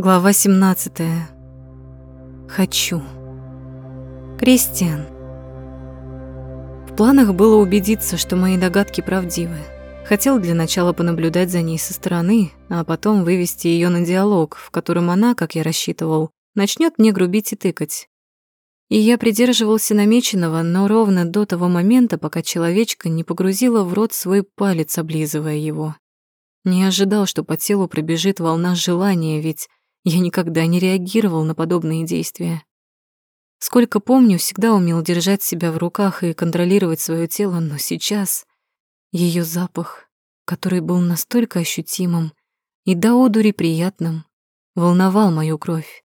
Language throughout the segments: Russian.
Глава 17. Хочу. Кристиан. В планах было убедиться, что мои догадки правдивы. Хотел для начала понаблюдать за ней со стороны, а потом вывести ее на диалог, в котором она, как я рассчитывал, начнет мне грубить и тыкать. И я придерживался намеченного, но ровно до того момента, пока человечка не погрузила в рот свой палец, облизывая его. Не ожидал, что по телу пробежит волна желания, ведь я никогда не реагировал на подобные действия. Сколько помню, всегда умел держать себя в руках и контролировать свое тело, но сейчас ее запах, который был настолько ощутимым и до одури приятным, волновал мою кровь.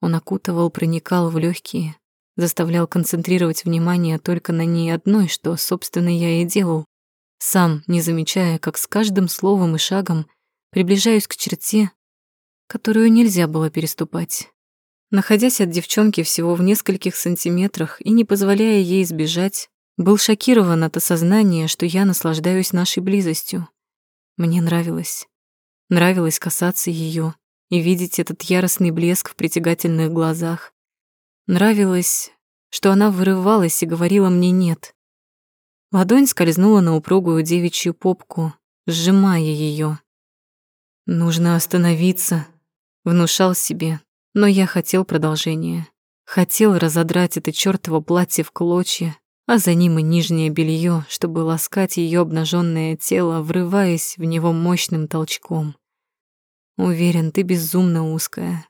Он окутывал, проникал в легкие, заставлял концентрировать внимание только на ней одной, что, собственно, я и делал, сам не замечая, как с каждым словом и шагом приближаюсь к черте, которую нельзя было переступать. Находясь от девчонки всего в нескольких сантиметрах и не позволяя ей сбежать, был шокирован от осознания, что я наслаждаюсь нашей близостью. Мне нравилось. Нравилось касаться ее и видеть этот яростный блеск в притягательных глазах. Нравилось, что она вырывалась и говорила мне «нет». Ладонь скользнула на упругую девичью попку, сжимая ее. «Нужно остановиться», Внушал себе, но я хотел продолжения. Хотел разодрать это чёртово платье в клочья, а за ним и нижнее белье, чтобы ласкать ее обнаженное тело, врываясь в него мощным толчком. Уверен, ты безумно узкая.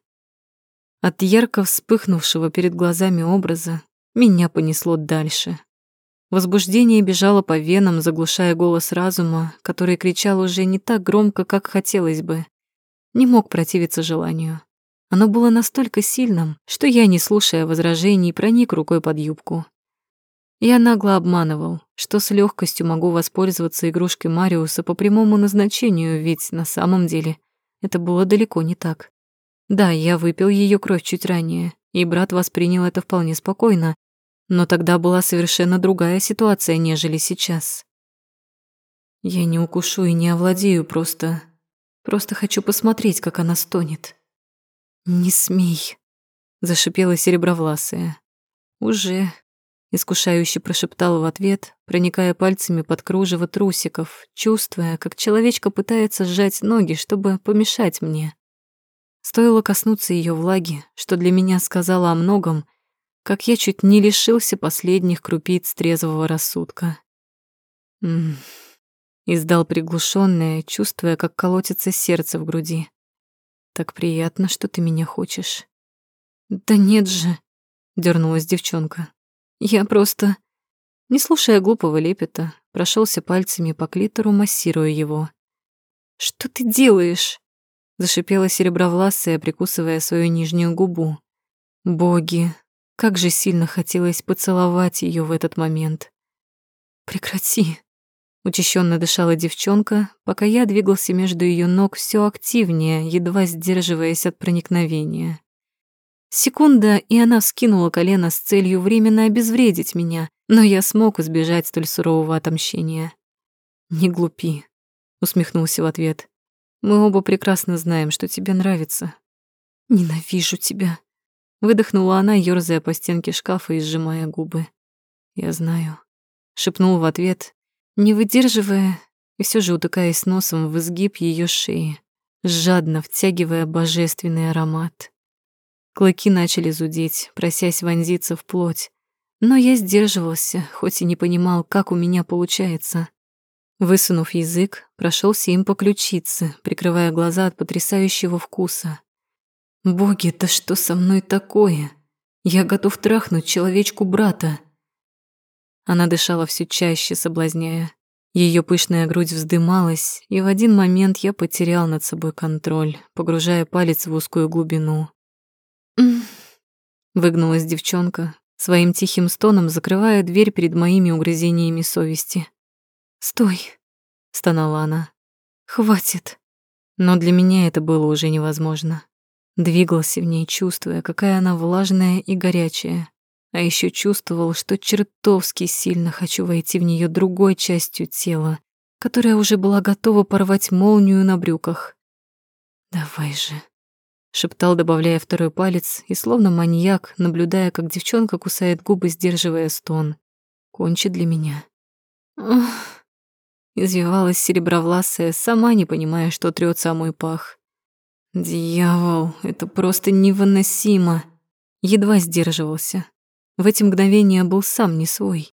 От ярко вспыхнувшего перед глазами образа меня понесло дальше. Возбуждение бежало по венам, заглушая голос разума, который кричал уже не так громко, как хотелось бы не мог противиться желанию. Оно было настолько сильным, что я, не слушая возражений, проник рукой под юбку. Я нагло обманывал, что с легкостью могу воспользоваться игрушкой Мариуса по прямому назначению, ведь на самом деле это было далеко не так. Да, я выпил ее кровь чуть ранее, и брат воспринял это вполне спокойно, но тогда была совершенно другая ситуация, нежели сейчас. Я не укушу и не овладею, просто Просто хочу посмотреть, как она стонет. Не смей, зашипела серебровласая. Уже, искушающе прошептала в ответ, проникая пальцами под кружево трусиков, чувствуя, как человечка пытается сжать ноги, чтобы помешать мне. Стоило коснуться ее влаги, что для меня сказала о многом, как я чуть не лишился последних крупиц трезвого рассудка. М Издал приглушенное, чувствуя, как колотится сердце в груди. Так приятно, что ты меня хочешь. Да нет же, дернулась девчонка. Я просто, не слушая глупого лепета, прошелся пальцами по клитору, массируя его. Что ты делаешь? зашипела серебровласая, прикусывая свою нижнюю губу. Боги, как же сильно хотелось поцеловать ее в этот момент. Прекрати, Учащенно дышала девчонка, пока я двигался между ее ног все активнее, едва сдерживаясь от проникновения. Секунда, и она вскинула колено с целью временно обезвредить меня, но я смог избежать столь сурового отомщения. «Не глупи», — усмехнулся в ответ. «Мы оба прекрасно знаем, что тебе нравится». «Ненавижу тебя», — выдохнула она, ёрзая по стенке шкафа и сжимая губы. «Я знаю», — шепнул в ответ не выдерживая и все же утыкаясь носом в изгиб ее шеи, жадно втягивая божественный аромат. Клыки начали зудеть, просясь вонзиться в плоть, но я сдерживался, хоть и не понимал, как у меня получается. Высунув язык, прошелся им по ключице, прикрывая глаза от потрясающего вкуса. «Боги, да что со мной такое? Я готов трахнуть человечку брата!» Она дышала все чаще, соблазняя. Ее пышная грудь вздымалась, и в один момент я потерял над собой контроль, погружая палец в узкую глубину. Выгнулась девчонка, своим тихим стоном закрывая дверь перед моими угрызениями совести. «Стой!» — стонала она. «Хватит!» Но для меня это было уже невозможно. Двигался в ней, чувствуя, какая она влажная и горячая, а еще чувствовал, что чертовски сильно хочу войти в нее другой частью тела, которая уже была готова порвать молнию на брюках. «Давай же», шептал, добавляя второй палец, и словно маньяк, наблюдая, как девчонка кусает губы, сдерживая стон. Кончи для меня. Ох. Извивалась серебровласая, сама не понимая, что трется о мой пах. Дьявол, это просто невыносимо. Едва сдерживался. В эти мгновения был сам не свой.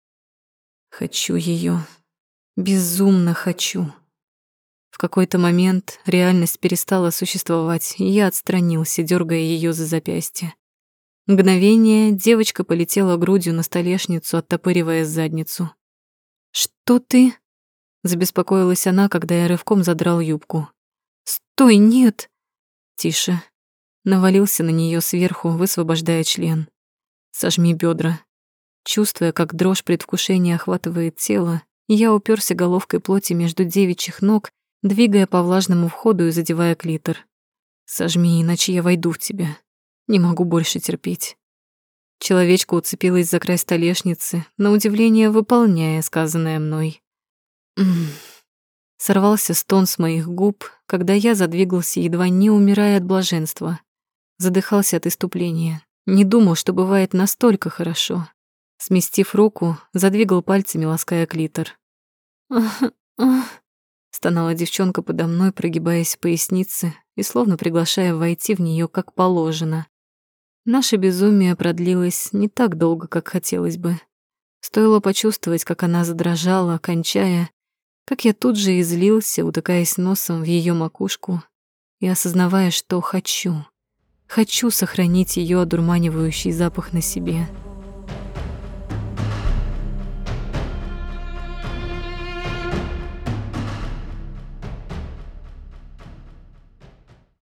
Хочу ее, Безумно хочу. В какой-то момент реальность перестала существовать, и я отстранился, дергая ее за запястье. Мгновение девочка полетела грудью на столешницу, оттопыривая задницу. «Что ты?» — забеспокоилась она, когда я рывком задрал юбку. «Стой, нет!» «Тише». Навалился на нее сверху, высвобождая член. «Сожми бедра. Чувствуя, как дрожь предвкушения охватывает тело, я уперся головкой плоти между девичьих ног двигая по влажному входу и задевая клитор. «Сожми, иначе я войду в тебя. Не могу больше терпеть». Человечка уцепилась за край столешницы, на удивление выполняя сказанное мной. М Сорвался стон с моих губ, когда я задвигался, едва не умирая от блаженства. Задыхался от иступления. Не думал, что бывает настолько хорошо. Сместив руку, задвигал пальцами, лаская клитор. «Ах, ах, Стонала девчонка подо мной, прогибаясь в пояснице и словно приглашая войти в нее как положено. Наше безумие продлилось не так долго, как хотелось бы. Стоило почувствовать, как она задрожала, кончая, как я тут же излился, утыкаясь носом в ее макушку и осознавая, что хочу. Хочу сохранить ее одурманивающий запах на себе.